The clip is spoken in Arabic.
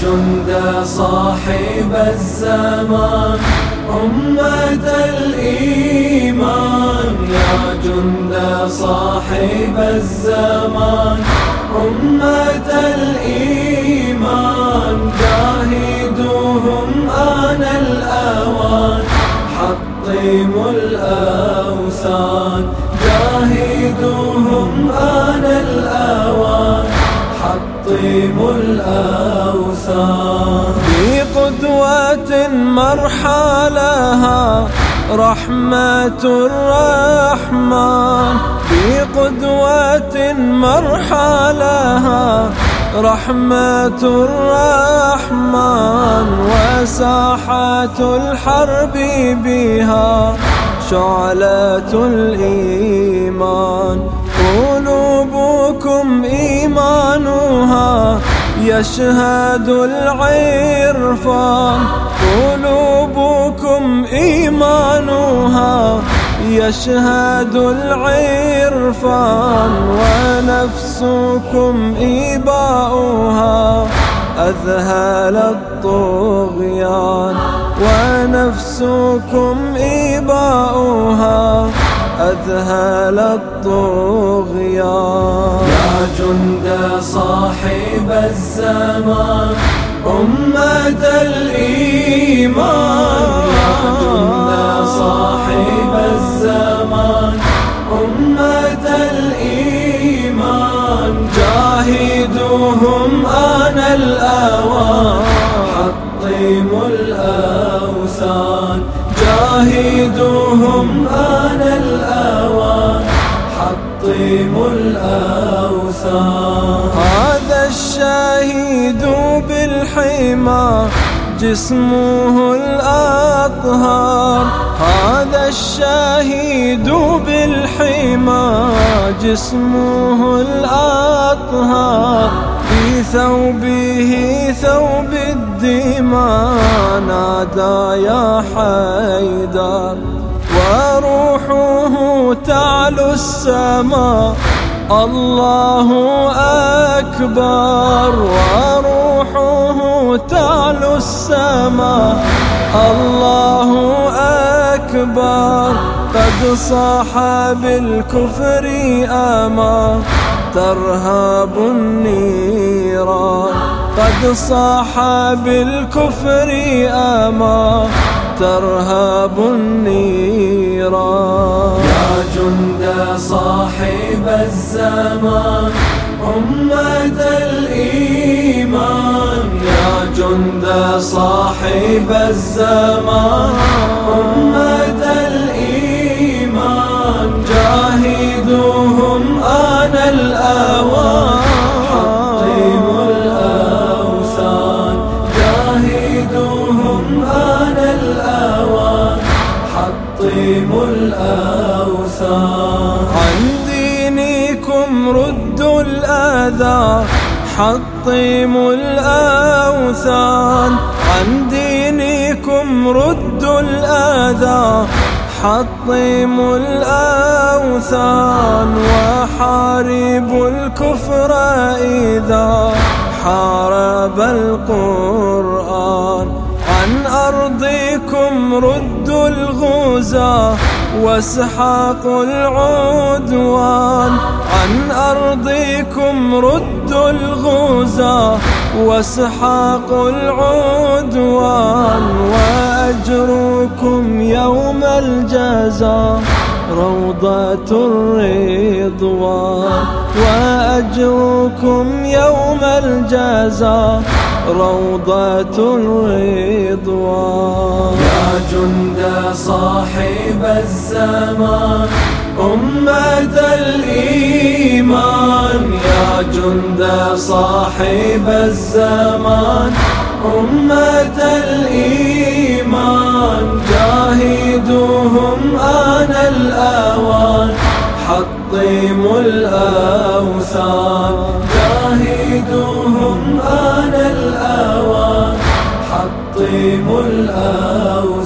جند صاحب الزمان أمة الإيمان يا جند صاحب الزمان. أمة الإيمان جاهدوهم آن الأوان. حطموا الأوثان حطموا الأوثان. بقدوة مرحلها رحمة الرحمن. بقدوة مرحلها رحمة الرحمن. وساحة الحرب بها شعلة الإيمان. قلوبكم إيمانها يشهد العرفان قلوبكم إيمانها يشهد العرفان ونفسكم إباؤها أذهل الطغيان. ونفسكم إباؤها أذهل الطغيان يا جند صاحب الزمان أمة الإيمان. يا جند صاحب الزمان أمة الإيمان. جاهدوهم آن الأوان حطموا الأوثان. حطموا الأوثان. هذا الشهيد بالحمى جسمه الأطهار. هذا الشهيد بالحمى جسمه الأطهار. في ثوبه ثوب الدماء نادى يا حيدر. تعلو السماء الله أكبر وروحه تعلو السماء الله أكبر. قد صاح بالكفر أما ترهب النيران قد صاح بالكفر أما ترهب النيران جند صاحب الزمان. أمة الإيمان يا جند صاحب الزمان. حطموا الأوثان. عن دينكم ردوا الأذى حطموا الأوثان. عن دينكم ردوا الأذى حطموا الأوثان. وحاربوا الكفر إذا حارب القرآن. أرضكم ردوا الغزاة واسحاقوا العدوان. عن أرضكم ردوا الغزاة واسحاقوا العدوان. وأجركم يوم الجزاء روضة الرضوان. وأجركم يوم الجزاء روضة الرضوان. جند صاحب الزمان أمة الإيمان. يا جند صاحب الزمان أمة الإيمان. جاهدوهم آن الأوان حط حطموا الأوثان. حطموا الأوثان.